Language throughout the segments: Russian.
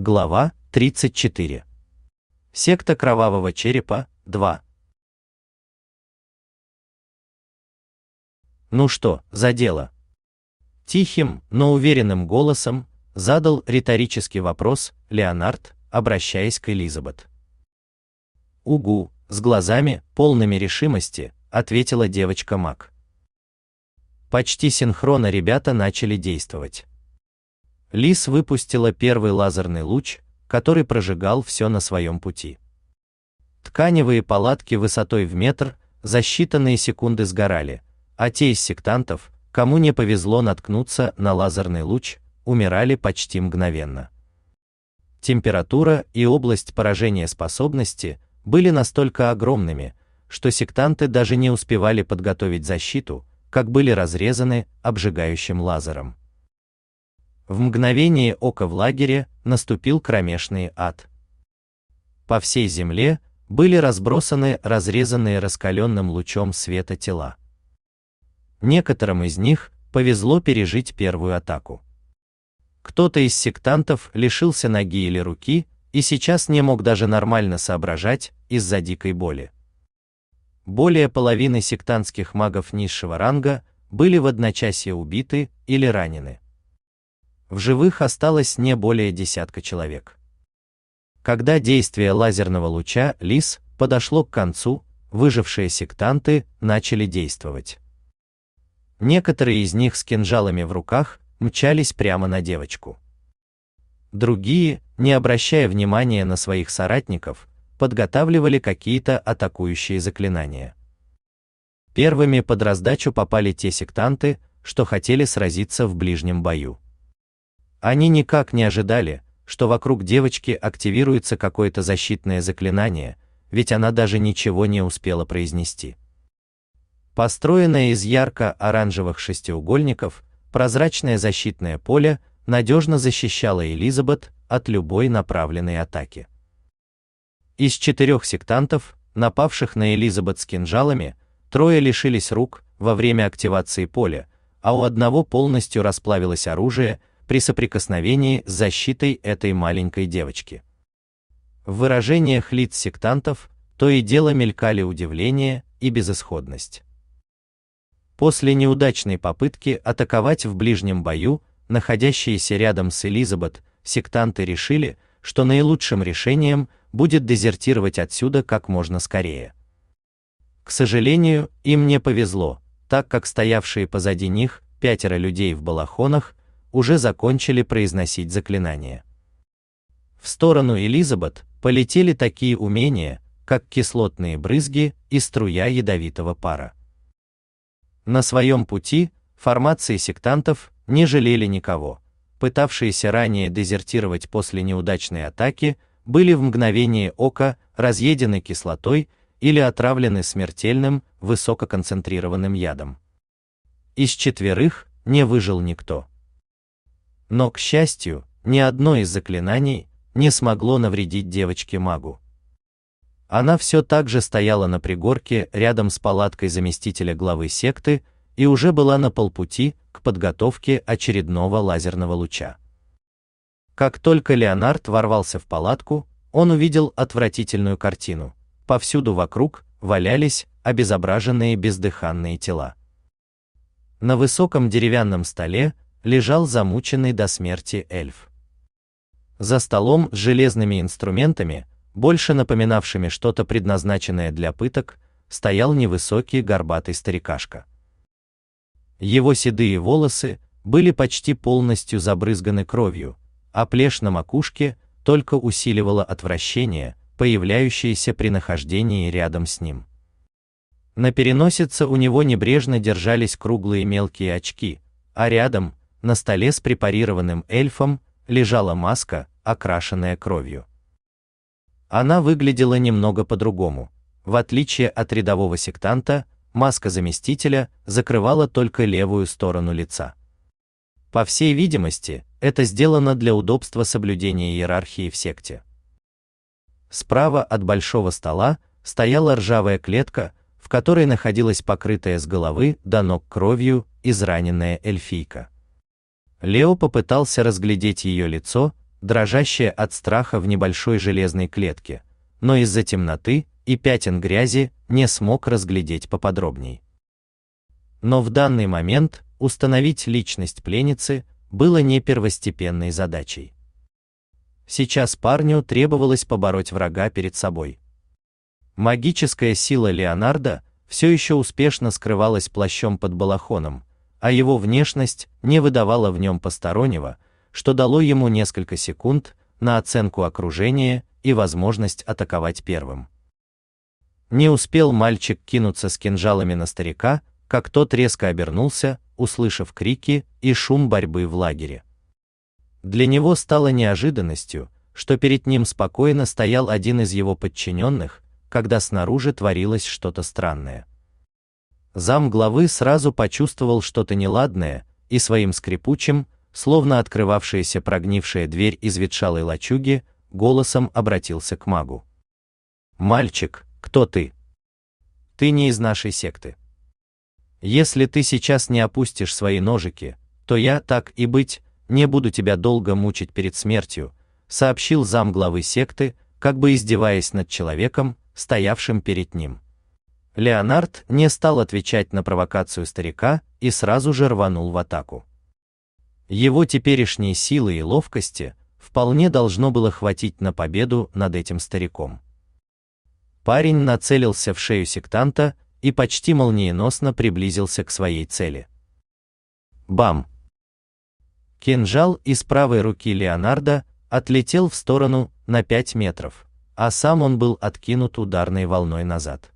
Глава 34. Секта Кровавого Черепа 2. Ну что, за дело? Тихим, но уверенным голосом задал риторический вопрос Леонард, обращаясь к Элизабет. Угу, с глазами, полными решимости, ответила девочка Мак. Почти синхронно ребята начали действовать. Лис выпустила первый лазерный луч, который прожигал все на своем пути. Тканевые палатки высотой в метр за считанные секунды сгорали, а те из сектантов, кому не повезло наткнуться на лазерный луч, умирали почти мгновенно. Температура и область поражения способности были настолько огромными, что сектанты даже не успевали подготовить защиту, как были разрезаны обжигающим лазером. В мгновение ока в лагере наступил кромешный ад. По всей земле были разбросаны разрезанные раскаленным лучом света тела. Некоторым из них повезло пережить первую атаку. Кто-то из сектантов лишился ноги или руки и сейчас не мог даже нормально соображать из-за дикой боли. Более половины сектантских магов низшего ранга были в одночасье убиты или ранены. В живых осталось не более десятка человек. Когда действие лазерного луча Лис подошло к концу, выжившие сектанты начали действовать. Некоторые из них с кинжалами в руках мчались прямо на девочку. Другие, не обращая внимания на своих соратников, подготавливали какие-то атакующие заклинания. Первыми под раздачу попали те сектанты, что хотели сразиться в ближнем бою. Они никак не ожидали, что вокруг девочки активируется какое-то защитное заклинание, ведь она даже ничего не успела произнести. Построенное из ярко-оранжевых шестиугольников, прозрачное защитное поле надежно защищало Элизабет от любой направленной атаки. Из четырех сектантов, напавших на Элизабет с кинжалами, трое лишились рук во время активации поля, а у одного полностью расплавилось оружие при соприкосновении с защитой этой маленькой девочки. В выражениях лиц сектантов то и дело мелькали удивление и безысходность. После неудачной попытки атаковать в ближнем бою, находящиеся рядом с Элизабет, сектанты решили, что наилучшим решением будет дезертировать отсюда как можно скорее. К сожалению, им не повезло, так как стоявшие позади них пятеро людей в балахонах уже закончили произносить заклинания. В сторону Элизабет полетели такие умения, как кислотные брызги и струя ядовитого пара. На своем пути формации сектантов не жалели никого. Пытавшиеся ранее дезертировать после неудачной атаки были в мгновение ока разъедены кислотой или отравлены смертельным высококонцентрированным ядом. Из четверых не выжил никто. Но, к счастью, ни одно из заклинаний не смогло навредить девочке-магу. Она все так же стояла на пригорке рядом с палаткой заместителя главы секты и уже была на полпути к подготовке очередного лазерного луча. Как только Леонард ворвался в палатку, он увидел отвратительную картину. Повсюду вокруг валялись обезображенные бездыханные тела. На высоком деревянном столе лежал замученный до смерти эльф. За столом с железными инструментами, больше напоминавшими что-то предназначенное для пыток, стоял невысокий горбатый старикашка. Его седые волосы были почти полностью забрызганы кровью, а плешь на макушке только усиливала отвращение, появляющееся при нахождении рядом с ним. На переносице у него небрежно держались круглые мелкие очки, а рядом на столе с препарированным эльфом лежала маска, окрашенная кровью. Она выглядела немного по-другому. В отличие от рядового сектанта, маска заместителя закрывала только левую сторону лица. По всей видимости, это сделано для удобства соблюдения иерархии в секте. Справа от большого стола стояла ржавая клетка, в которой находилась покрытая с головы до ног кровью израненная эльфийка. Лео попытался разглядеть ее лицо, дрожащая от страха в небольшой железной клетке, но из-за темноты и пятен грязи не смог разглядеть поподробней. Но в данный момент установить личность пленницы было не первостепенной задачей. Сейчас парню требовалось побороть врага перед собой. Магическая сила Леонардо все еще успешно скрывалась плащом под балахоном, а его внешность не выдавала в нем постороннего, что дало ему несколько секунд на оценку окружения и возможность атаковать первым. Не успел мальчик кинуться с кинжалами на старика, как тот резко обернулся, услышав крики и шум борьбы в лагере. Для него стало неожиданностью, что перед ним спокойно стоял один из его подчиненных, когда снаружи творилось что-то странное. Зам главы сразу почувствовал что-то неладное и своим скрипучим, словно открывавшаяся прогнившая дверь из ветшалой лачуги, голосом обратился к магу. «Мальчик, кто ты?» «Ты не из нашей секты. Если ты сейчас не опустишь свои ножики, то я, так и быть, не буду тебя долго мучить перед смертью, сообщил зам главы секты, как бы издеваясь над человеком, стоявшим перед ним. Леонард не стал отвечать на провокацию старика и сразу же рванул в атаку. Его теперешние силы и ловкости вполне должно было хватить на победу над этим стариком. Парень нацелился в шею сектанта и почти молниеносно приблизился к своей цели. Бам! Кинжал из правой руки Леонардо отлетел в сторону на 5 метров, а сам он был откинут ударной волной назад.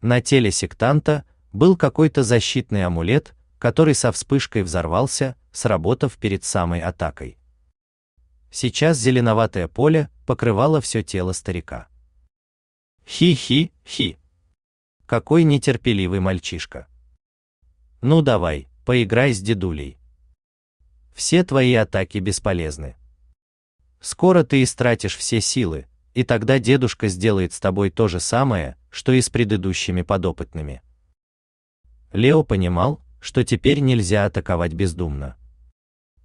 На теле сектанта был какой-то защитный амулет, который со вспышкой взорвался, сработав перед самой атакой. Сейчас зеленоватое поле покрывало все тело старика. Хи-хи-хи. Какой нетерпеливый мальчишка. Ну давай, поиграй с дедулей. Все твои атаки бесполезны. Скоро ты истратишь все силы, и тогда дедушка сделает с тобой то же самое, что и с предыдущими подопытными. Лео понимал, что теперь нельзя атаковать бездумно.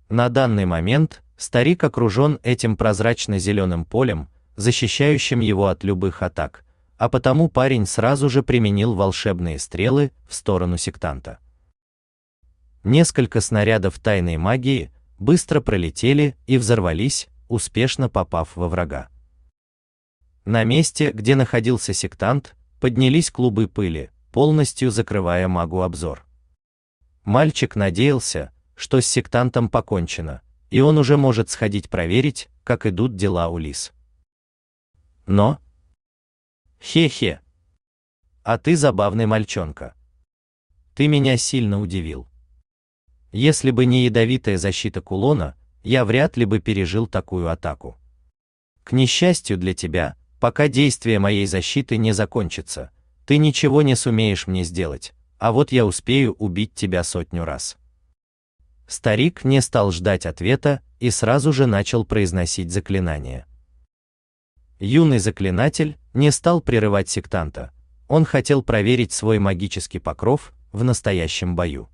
На данный момент старик окружен этим прозрачно-зеленым полем, защищающим его от любых атак, а потому парень сразу же применил волшебные стрелы в сторону сектанта. Несколько снарядов тайной магии быстро пролетели и взорвались, успешно попав во врага. На месте, где находился сектант, поднялись клубы пыли, полностью закрывая магу обзор. Мальчик надеялся, что с сектантом покончено, и он уже может сходить проверить, как идут дела у Лис. Но... Хе-хе. А ты забавный мальчонка. Ты меня сильно удивил. Если бы не ядовитая защита кулона, я вряд ли бы пережил такую атаку. К несчастью для тебя, пока действие моей защиты не закончится, ты ничего не сумеешь мне сделать, а вот я успею убить тебя сотню раз. Старик не стал ждать ответа и сразу же начал произносить заклинание. Юный заклинатель не стал прерывать сектанта. Он хотел проверить свой магический покров в настоящем бою.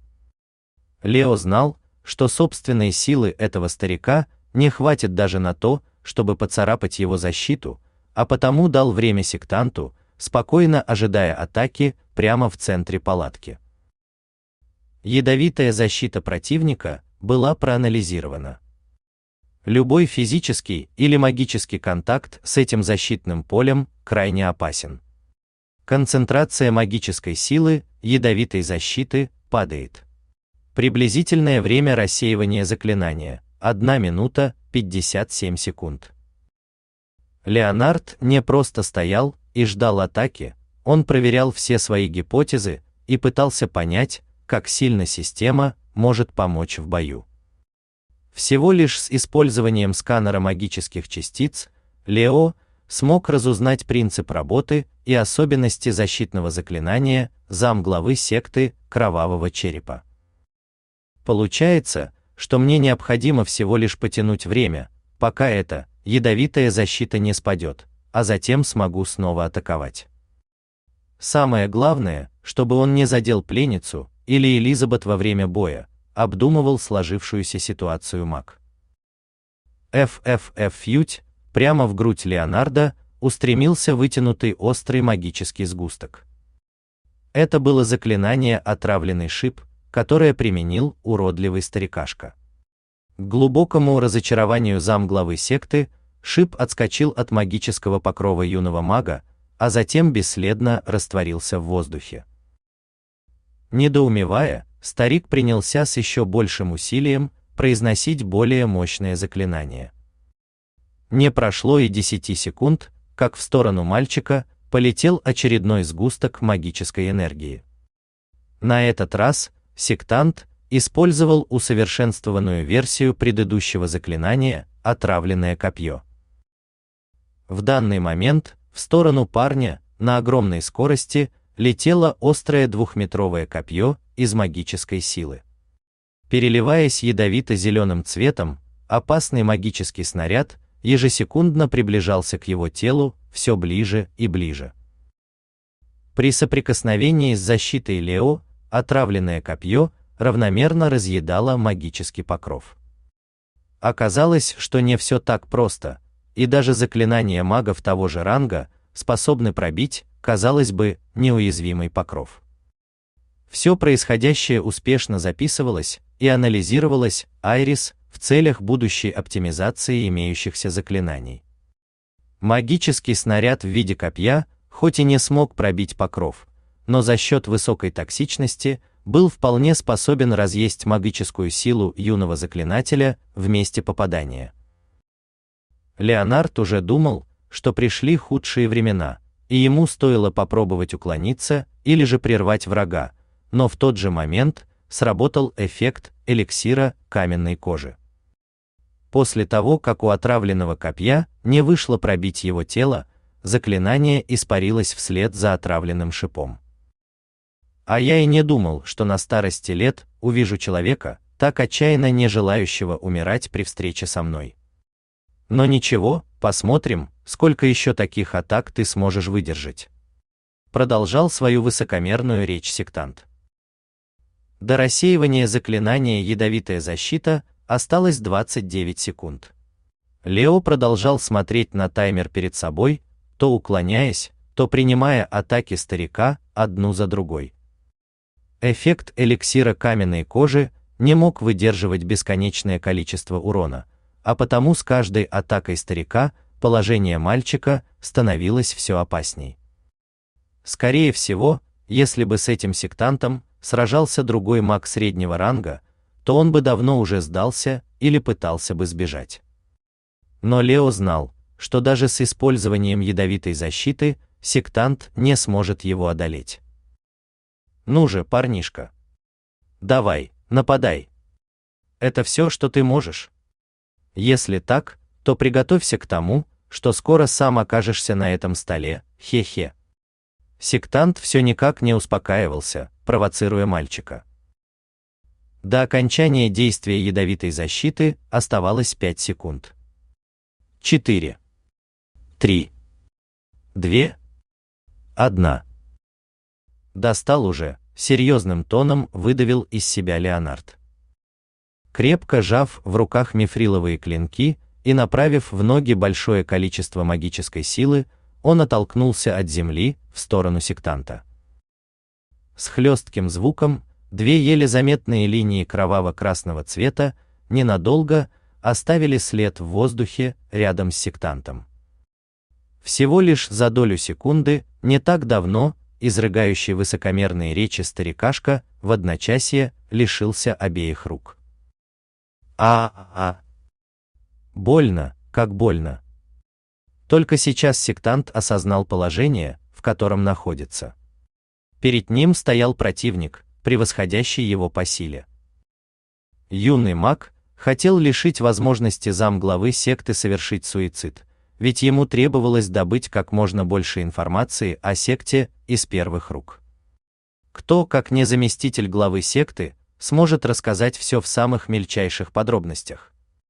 Лео знал, что собственной силы этого старика не хватит даже на то, чтобы поцарапать его защиту, а потому дал время сектанту, спокойно ожидая атаки прямо в центре палатки. Ядовитая защита противника была проанализирована. Любой физический или магический контакт с этим защитным полем крайне опасен. Концентрация магической силы ядовитой защиты падает. Приблизительное время рассеивания заклинания 1 минута 57 секунд. Леонард не просто стоял и ждал атаки, он проверял все свои гипотезы и пытался понять, как сильно система может помочь в бою. Всего лишь с использованием сканера магических частиц Лео смог разузнать принцип работы и особенности защитного заклинания замглавы секты Кровавого черепа. Получается, что мне необходимо всего лишь потянуть время, пока эта ядовитая защита не спадет, а затем смогу снова атаковать. Самое главное, чтобы он не задел пленницу или Элизабет во время боя, обдумывал сложившуюся ситуацию маг. FFF Фьють, прямо в грудь Леонардо устремился вытянутый острый магический сгусток. Это было заклинание «Отравленный шип», которое применил уродливый старикашка. К глубокому разочарованию замглавы секты, шип отскочил от магического покрова юного мага, а затем бесследно растворился в воздухе. Недоумевая, старик принялся с еще большим усилием произносить более мощное заклинание. Не прошло и десяти секунд, как в сторону мальчика полетел очередной сгусток магической энергии. На этот раз сектант использовал усовершенствованную версию предыдущего заклинания «Отравленное копье». В данный момент в сторону парня на огромной скорости летело острое двухметровое копье из магической силы. Переливаясь ядовито-зеленым цветом, опасный магический снаряд ежесекундно приближался к его телу все ближе и ближе. При соприкосновении с защитой Лео отравленное копье равномерно разъедало магический покров. Оказалось, что не все так просто, и даже заклинания магов того же ранга способны пробить, казалось бы, неуязвимый покров. Все происходящее успешно записывалось и анализировалось Айрис в целях будущей оптимизации имеющихся заклинаний. Магический снаряд в виде копья, хоть и не смог пробить покров, но за счет высокой токсичности был вполне способен разъесть магическую силу юного заклинателя в месте попадания. Леонард уже думал, что пришли худшие времена, и ему стоило попробовать уклониться или же прервать врага, но в тот же момент сработал эффект эликсира каменной кожи. После того, как у отравленного копья не вышло пробить его тело, заклинание испарилось вслед за отравленным шипом. А я и не думал, что на старости лет увижу человека, так отчаянно не желающего умирать при встрече со мной. Но ничего, посмотрим, сколько еще таких атак ты сможешь выдержать. Продолжал свою высокомерную речь сектант. До рассеивания заклинания ядовитая защита осталось 29 секунд. Лео продолжал смотреть на таймер перед собой, то уклоняясь, то принимая атаки старика одну за другой. Эффект эликсира каменной кожи не мог выдерживать бесконечное количество урона, а потому с каждой атакой старика положение мальчика становилось все опасней. Скорее всего, если бы с этим сектантом сражался другой маг среднего ранга, то он бы давно уже сдался или пытался бы сбежать. Но Лео знал, что даже с использованием ядовитой защиты сектант не сможет его одолеть. Ну же, парнишка. Давай, нападай. Это все, что ты можешь. Если так, то приготовься к тому, что скоро сам окажешься на этом столе, хе-хе. Сектант все никак не успокаивался, провоцируя мальчика. До окончания действия ядовитой защиты оставалось 5 секунд. 4. 3. 2. 1. Достал уже, серьезным тоном выдавил из себя Леонард крепко жав в руках мифриловые клинки и направив в ноги большое количество магической силы, он оттолкнулся от земли в сторону сектанта. С хлестким звуком две еле заметные линии кроваво-красного цвета ненадолго оставили след в воздухе рядом с сектантом. Всего лишь за долю секунды, не так давно, изрыгающий высокомерные речи старикашка в одночасье лишился обеих рук. А-а. Больно, как больно. Только сейчас сектант осознал положение, в котором находится. Перед ним стоял противник, превосходящий его по силе. Юный маг хотел лишить возможности замглавы секты совершить суицид, ведь ему требовалось добыть как можно больше информации о секте из первых рук. Кто, как не заместитель главы секты, сможет рассказать все в самых мельчайших подробностях.